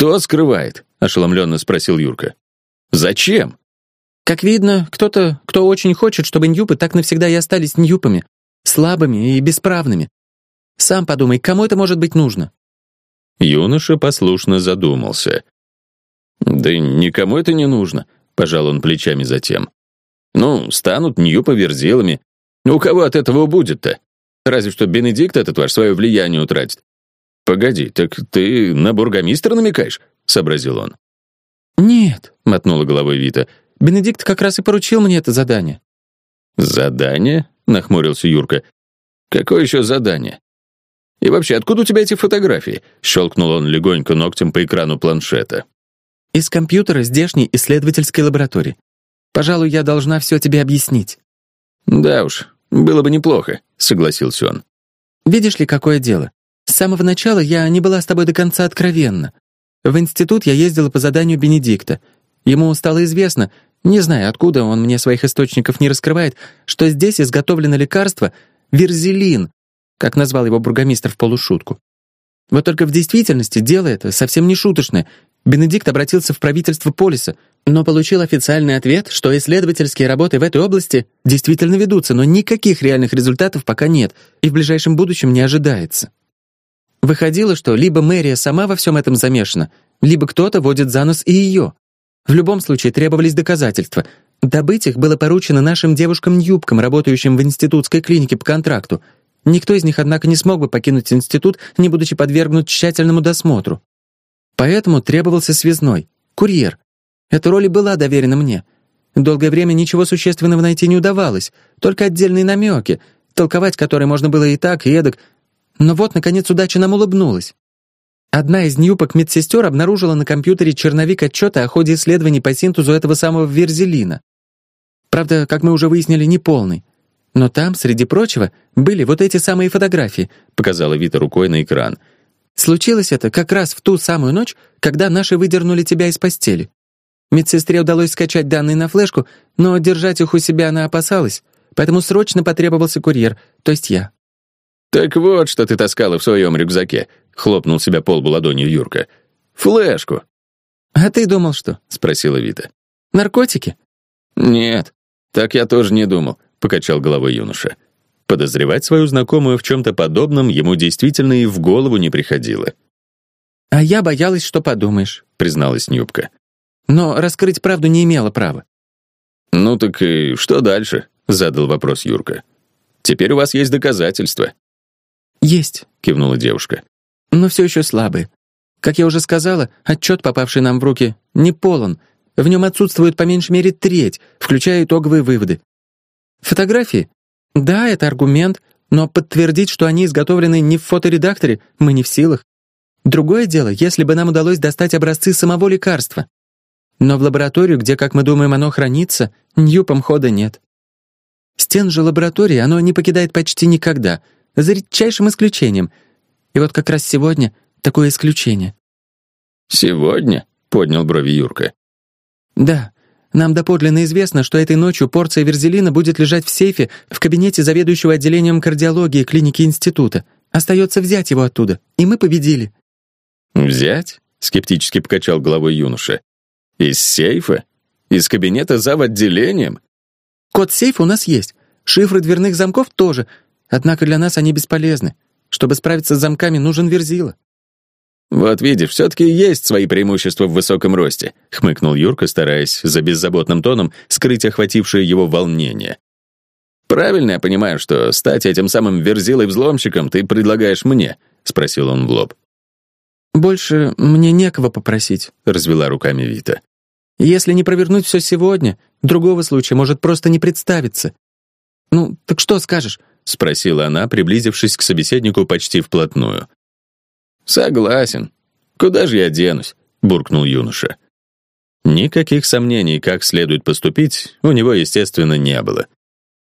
«Кто скрывает?» — ошеломленно спросил Юрка. «Зачем?» Как видно, кто-то, кто очень хочет, чтобы ньюпы так навсегда и остались ньюпами, слабыми и бесправными. Сам подумай, кому это может быть нужно?» Юноша послушно задумался. «Да никому это не нужно», — пожал он плечами затем. «Ну, станут ньюпы верзилами. У кого от этого будет-то? Разве что Бенедикт этот ваш свое влияние утратит. «Погоди, так ты на бургомистра намекаешь?» — сообразил он. «Нет», — мотнула головой Вита, Бенедикт как раз и поручил мне это задание». «Задание?» — нахмурился Юрка. «Какое еще задание?» «И вообще, откуда у тебя эти фотографии?» — щелкнул он легонько ногтем по экрану планшета. «Из компьютера здешней исследовательской лаборатории. Пожалуй, я должна все тебе объяснить». «Да уж, было бы неплохо», — согласился он. «Видишь ли, какое дело? С самого начала я не была с тобой до конца откровенна. В институт я ездила по заданию Бенедикта. Ему стало известно, не знаю, откуда он мне своих источников не раскрывает, что здесь изготовлено лекарство верзелин, как назвал его бургомистр в полушутку. Вот только в действительности дело это совсем не шуточное. Бенедикт обратился в правительство Полиса, но получил официальный ответ, что исследовательские работы в этой области действительно ведутся, но никаких реальных результатов пока нет и в ближайшем будущем не ожидается. Выходило, что либо мэрия сама во всем этом замешана, либо кто-то водит за нос и ее. В любом случае требовались доказательства. Добыть их было поручено нашим девушкам-юбкам, работающим в институтской клинике по контракту. Никто из них, однако, не смог бы покинуть институт, не будучи подвергнут тщательному досмотру. Поэтому требовался связной, курьер. Эта роль и была доверена мне. Долгое время ничего существенного найти не удавалось, только отдельные намеки, толковать которые можно было и так, и эдак. Но вот, наконец, удача нам улыбнулась. Одна из ньюпок медсестер обнаружила на компьютере черновик отчета о ходе исследований по синтезу этого самого верзелина. Правда, как мы уже выяснили, не полный. Но там, среди прочего, были вот эти самые фотографии, показала Вита рукой на экран. Случилось это как раз в ту самую ночь, когда наши выдернули тебя из постели. Медсестре удалось скачать данные на флешку, но держать их у себя она опасалась, поэтому срочно потребовался курьер, то есть я. «Так вот, что ты таскала в своем рюкзаке», — хлопнул себя по лбу ладонью Юрка. «Флешку». «А ты думал, что?» — спросила Вита. «Наркотики?» «Нет, так я тоже не думал», — покачал головой юноша. Подозревать свою знакомую в чем-то подобном ему действительно и в голову не приходило. «А я боялась, что подумаешь», — призналась Нюбка. «Но раскрыть правду не имела права». «Ну так и что дальше?» — задал вопрос Юрка. «Теперь у вас есть доказательства». «Есть», — кивнула девушка. «Но все еще слабые. Как я уже сказала, отчет, попавший нам в руки, не полон. В нем отсутствует по меньшей мере треть, включая итоговые выводы. Фотографии? Да, это аргумент, но подтвердить, что они изготовлены не в фоторедакторе, мы не в силах. Другое дело, если бы нам удалось достать образцы самого лекарства. Но в лабораторию, где, как мы думаем, оно хранится, Ньюпом хода нет. Стен же лаборатории оно не покидает почти никогда — за редчайшим исключением. И вот как раз сегодня такое исключение». «Сегодня?» — поднял брови Юрка. «Да. Нам доподлинно известно, что этой ночью порция верзелина будет лежать в сейфе в кабинете заведующего отделением кардиологии клиники института. Остается взять его оттуда, и мы победили». «Взять?» — скептически покачал головой юноша. «Из сейфа? Из кабинета зав. отделением?» «Код сейфа у нас есть. Шифры дверных замков тоже, Однако для нас они бесполезны. Чтобы справиться с замками, нужен верзила». «Вот видишь, все-таки есть свои преимущества в высоком росте», — хмыкнул Юрка, стараясь за беззаботным тоном скрыть охватившее его волнение. «Правильно я понимаю, что стать этим самым верзилой-взломщиком ты предлагаешь мне?» — спросил он в лоб. «Больше мне некого попросить», — развела руками Вита. «Если не провернуть все сегодня, другого случая может просто не представиться. Ну, так что скажешь? — спросила она, приблизившись к собеседнику почти вплотную. «Согласен. Куда же я денусь?» — буркнул юноша. Никаких сомнений, как следует поступить, у него, естественно, не было.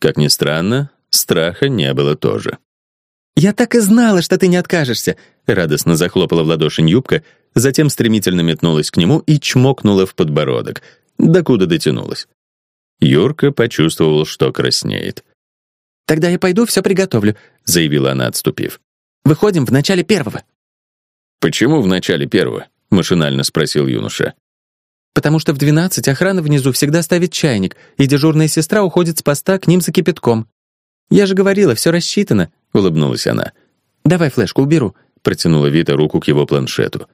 Как ни странно, страха не было тоже. «Я так и знала, что ты не откажешься!» Радостно захлопала в ладоши юбка, затем стремительно метнулась к нему и чмокнула в подбородок, докуда дотянулась. Юрка почувствовал, что краснеет. «Тогда я пойду все приготовлю», — заявила она, отступив. «Выходим в начале первого». «Почему в начале первого?» — машинально спросил юноша. «Потому что в двенадцать охрана внизу всегда ставит чайник, и дежурная сестра уходит с поста к ним за кипятком. Я же говорила, все рассчитано», — улыбнулась она. «Давай флешку уберу», — протянула Вита руку к его планшету.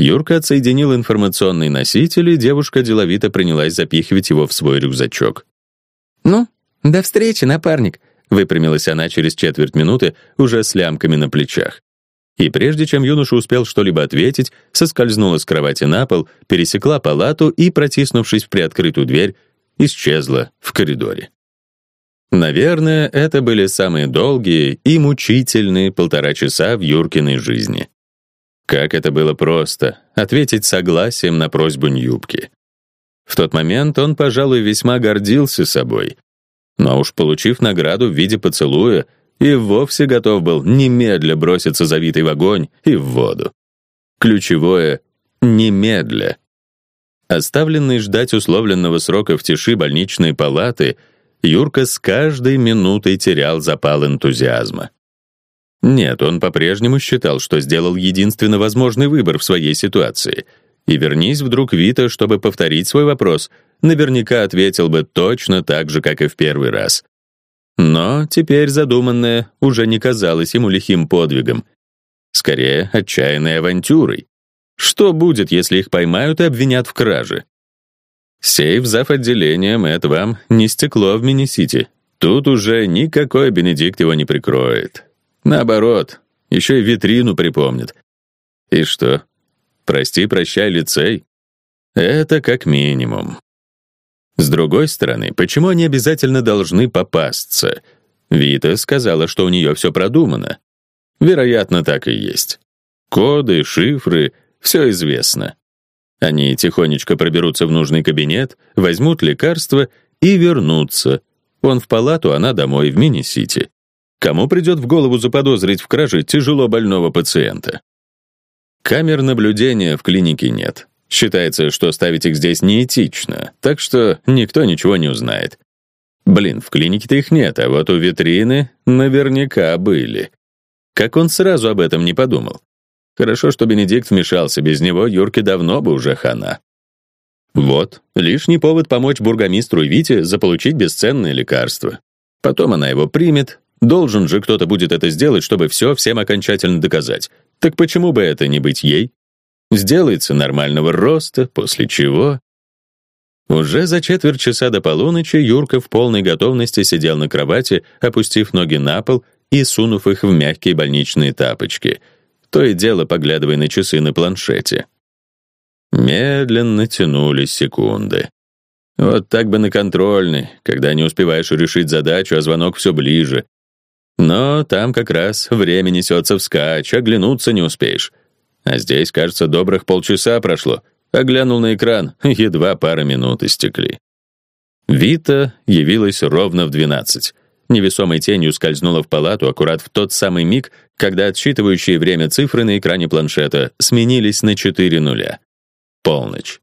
Юрка отсоединил информационный носитель, и девушка деловито принялась запихивать его в свой рюкзачок. «Ну, до встречи, напарник», — выпрямилась она через четверть минуты, уже с лямками на плечах. И прежде чем юноша успел что-либо ответить, соскользнула с кровати на пол, пересекла палату и, протиснувшись в приоткрытую дверь, исчезла в коридоре. Наверное, это были самые долгие и мучительные полтора часа в Юркиной жизни. Как это было просто — ответить согласием на просьбу Ньюбки. В тот момент он, пожалуй, весьма гордился собой. Но уж получив награду в виде поцелуя, и вовсе готов был немедля броситься завитый в огонь и в воду. Ключевое — немедля. Оставленный ждать условленного срока в тиши больничной палаты, Юрка с каждой минутой терял запал энтузиазма. Нет, он по-прежнему считал, что сделал единственно возможный выбор в своей ситуации. И вернись вдруг Вита, чтобы повторить свой вопрос, наверняка ответил бы точно так же, как и в первый раз. Но теперь задуманное уже не казалось ему лихим подвигом. Скорее, отчаянной авантюрой. Что будет, если их поймают и обвинят в краже? Сейф зав. отделением — это вам не стекло в мини-сити. Тут уже никакой Бенедикт его не прикроет. Наоборот, еще и витрину припомнит. И что? Прости, прощай, лицей? Это как минимум. С другой стороны, почему они обязательно должны попасться? Вита сказала, что у нее все продумано. Вероятно, так и есть. Коды, шифры — все известно. Они тихонечко проберутся в нужный кабинет, возьмут лекарства и вернутся. Он в палату, она домой, в мини-сити. Кому придет в голову заподозрить в краже тяжело больного пациента? Камер наблюдения в клинике нет. Считается, что ставить их здесь неэтично, так что никто ничего не узнает. Блин, в клинике-то их нет, а вот у витрины наверняка были. Как он сразу об этом не подумал? Хорошо, что Бенедикт вмешался, без него Юрке давно бы уже хана. Вот, лишний повод помочь бургомистру Вите заполучить бесценное лекарство. Потом она его примет, Должен же кто-то будет это сделать, чтобы все всем окончательно доказать. Так почему бы это не быть ей? Сделается нормального роста, после чего... Уже за четверть часа до полуночи Юрка в полной готовности сидел на кровати, опустив ноги на пол и сунув их в мягкие больничные тапочки, то и дело поглядывая на часы на планшете. Медленно тянулись секунды. Вот так бы на контрольный, когда не успеваешь решить задачу, а звонок все ближе, но там как раз время несется вскачь, оглянуться не успеешь. А здесь, кажется, добрых полчаса прошло. Оглянул на экран, едва пара минут истекли. Вита явилась ровно в двенадцать. Невесомой тенью скользнула в палату аккурат в тот самый миг, когда отсчитывающие время цифры на экране планшета сменились на четыре нуля. Полночь.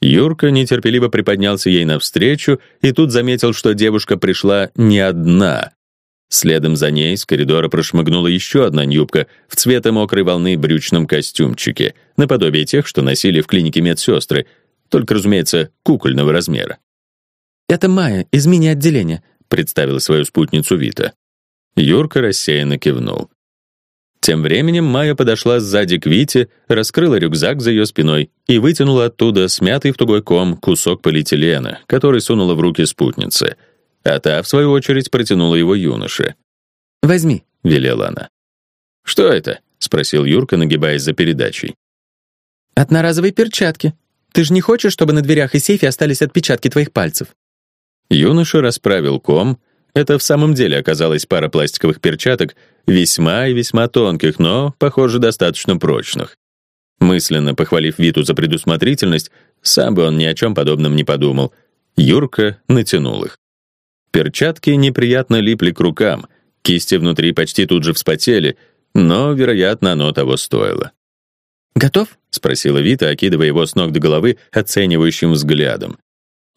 Юрка нетерпеливо приподнялся ей навстречу и тут заметил, что девушка пришла не одна, Следом за ней с коридора прошмыгнула еще одна юбка в цвета мокрой волны брючном костюмчике, наподобие тех, что носили в клинике медсестры, только, разумеется, кукольного размера. «Это Майя из мини-отделения», — представила свою спутницу Вита. Юрка рассеянно кивнул. Тем временем Майя подошла сзади к Вите, раскрыла рюкзак за ее спиной и вытянула оттуда смятый в тугой ком кусок полиэтилена, который сунула в руки спутницы — а та, в свою очередь, протянула его юноше. «Возьми», — велела она. «Что это?» — спросил Юрка, нагибаясь за передачей. «Одноразовые перчатки. Ты же не хочешь, чтобы на дверях и сейфе остались отпечатки твоих пальцев?» Юноша расправил ком. Это в самом деле оказалась пара пластиковых перчаток, весьма и весьма тонких, но, похоже, достаточно прочных. Мысленно похвалив Виту за предусмотрительность, сам бы он ни о чем подобном не подумал. Юрка натянул их. Перчатки неприятно липли к рукам, кисти внутри почти тут же вспотели, но, вероятно, оно того стоило. «Готов?» — спросила Вита, окидывая его с ног до головы оценивающим взглядом.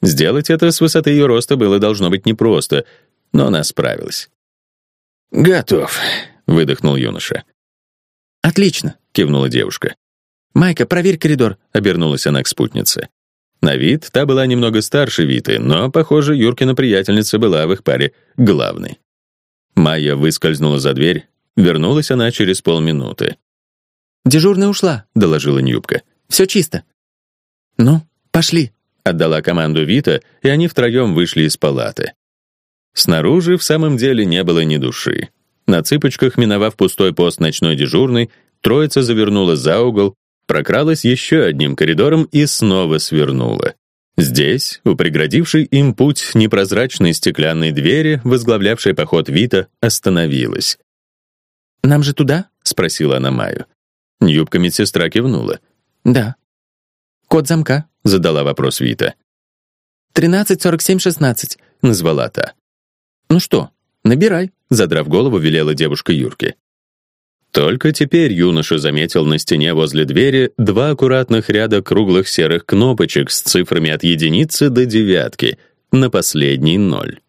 Сделать это с высоты ее роста было должно быть непросто, но она справилась. «Готов», — выдохнул юноша. «Отлично», — кивнула девушка. «Майка, проверь коридор», — обернулась она к спутнице. На вид та была немного старше Виты, но, похоже, Юркина приятельница была в их паре главной. Майя выскользнула за дверь, вернулась она через полминуты. «Дежурная ушла», — доложила Нюбка. «Все чисто». «Ну, пошли», — отдала команду Вита, и они втроем вышли из палаты. Снаружи в самом деле не было ни души. На цыпочках, миновав пустой пост ночной дежурной, троица завернула за угол, прокралась еще одним коридором и снова свернула. Здесь, у преградившей им путь непрозрачной стеклянной двери, возглавлявшей поход Вита, остановилась. «Нам же туда?» — спросила она Маю. Юбка медсестра кивнула. «Да». «Код замка?» — задала вопрос Вита. «Тринадцать сорок семь шестнадцать», — назвала та. «Ну что, набирай», — задрав голову, велела девушка Юрке. Только теперь юноша заметил на стене возле двери два аккуратных ряда круглых серых кнопочек с цифрами от единицы до девятки, на последний ноль.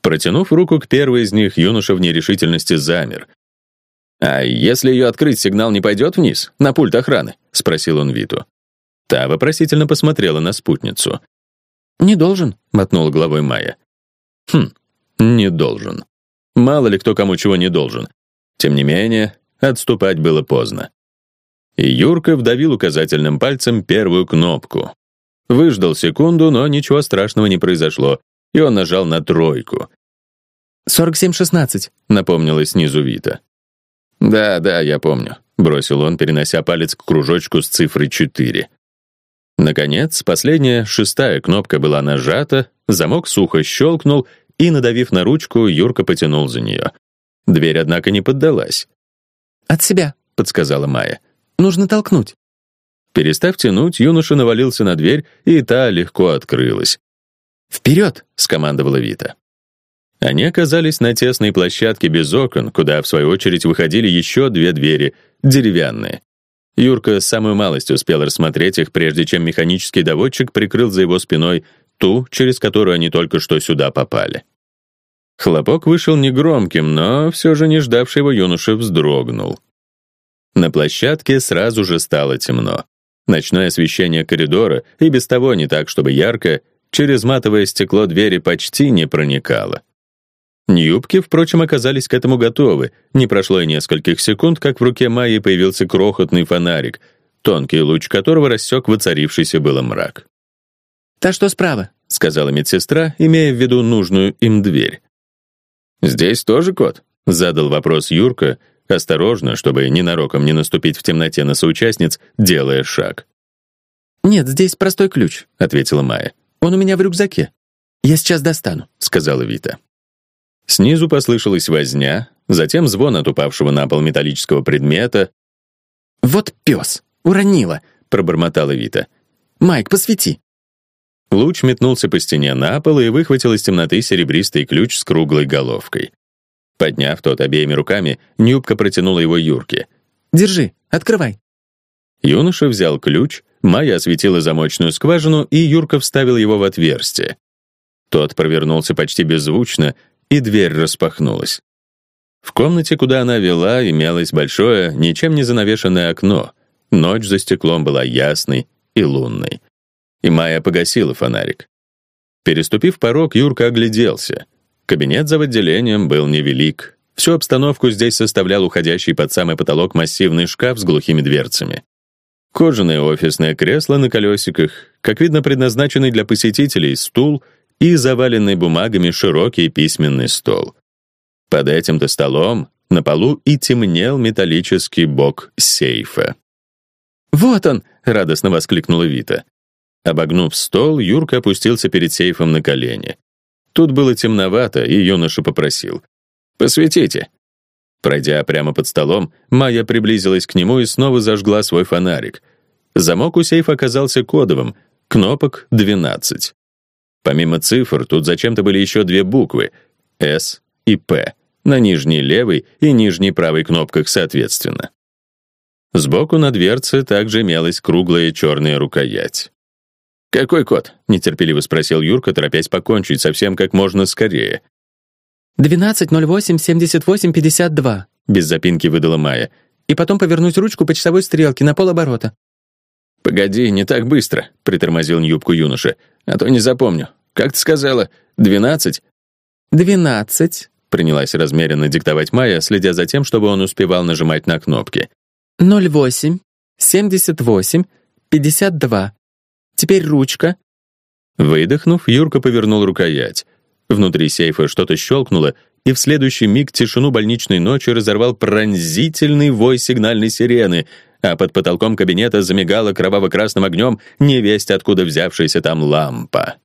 Протянув руку к первой из них, юноша в нерешительности замер. «А если ее открыть, сигнал не пойдет вниз, на пульт охраны?» — спросил он Виту. Та вопросительно посмотрела на спутницу. «Не должен», — мотнула головой Майя. «Хм, не должен. Мало ли кто кому чего не должен. Тем не менее, отступать было поздно. И Юрка вдавил указательным пальцем первую кнопку. Выждал секунду, но ничего страшного не произошло, и он нажал на тройку. «Сорок семь шестнадцать», — напомнила снизу Вита. «Да, да, я помню», — бросил он, перенося палец к кружочку с цифрой четыре. Наконец, последняя, шестая кнопка была нажата, замок сухо щелкнул, и, надавив на ручку, Юрка потянул за нее. Дверь, однако, не поддалась. «От себя», — подсказала Майя. «Нужно толкнуть». Перестав тянуть, юноша навалился на дверь, и та легко открылась. «Вперед!» — скомандовала Вита. Они оказались на тесной площадке без окон, куда, в свою очередь, выходили еще две двери, деревянные. Юрка самую малость успел рассмотреть их, прежде чем механический доводчик прикрыл за его спиной ту, через которую они только что сюда попали. Хлопок вышел негромким, но все же не ждавший его юноша вздрогнул. На площадке сразу же стало темно. Ночное освещение коридора, и без того не так, чтобы ярко, через матовое стекло двери почти не проникало. Нюбки, впрочем, оказались к этому готовы. Не прошло и нескольких секунд, как в руке Майи появился крохотный фонарик, тонкий луч которого рассек воцарившийся было мрак. «Та что справа», — сказала медсестра, имея в виду нужную им дверь. «Здесь тоже кот?» — задал вопрос Юрка, осторожно, чтобы ненароком не наступить в темноте на соучастниц, делая шаг. «Нет, здесь простой ключ», — ответила Майя. «Он у меня в рюкзаке. Я сейчас достану», — сказала Вита. Снизу послышалась возня, затем звон от упавшего на пол металлического предмета. «Вот пес! Уронила!» — пробормотала Вита. «Майк, посвети!» Луч метнулся по стене на пол и выхватил из темноты серебристый ключ с круглой головкой. Подняв тот обеими руками, Нюбка протянула его Юрке. «Держи, открывай». Юноша взял ключ, Майя осветила замочную скважину, и Юрка вставил его в отверстие. Тот провернулся почти беззвучно, и дверь распахнулась. В комнате, куда она вела, имелось большое, ничем не занавешенное окно. Ночь за стеклом была ясной и лунной и Майя погасила фонарик. Переступив порог, Юрка огляделся. Кабинет за отделением был невелик. Всю обстановку здесь составлял уходящий под самый потолок массивный шкаф с глухими дверцами. Кожаное офисное кресло на колесиках, как видно, предназначенный для посетителей стул и заваленный бумагами широкий письменный стол. Под этим-то столом на полу и темнел металлический бок сейфа. «Вот он!» — радостно воскликнула Вита. Обогнув стол, Юрка опустился перед сейфом на колени. Тут было темновато, и юноша попросил. «Посветите». Пройдя прямо под столом, Майя приблизилась к нему и снова зажгла свой фонарик. Замок у сейфа оказался кодовым, кнопок — 12. Помимо цифр, тут зачем-то были еще две буквы — «С» и «П», на нижней левой и нижней правой кнопках соответственно. Сбоку на дверце также имелась круглая черная рукоять. «Какой код?» — нетерпеливо спросил Юрка, торопясь покончить совсем как можно скорее. «1208-78-52», — без запинки выдала Майя. и потом повернуть ручку по часовой стрелке на полоборота». «Погоди, не так быстро», — притормозил юбку юноша. «А то не запомню. Как ты сказала, двенадцать?» «Двенадцать», — принялась размеренно диктовать Майя, следя за тем, чтобы он успевал нажимать на кнопки. «Ноль восемь, семьдесят восемь, пятьдесят два. Теперь ручка». Выдохнув, Юрка повернул рукоять. Внутри сейфа что-то щелкнуло, и в следующий миг тишину больничной ночи разорвал пронзительный вой сигнальной сирены, а под потолком кабинета замигала кроваво-красным огнем невесть откуда взявшаяся там лампа.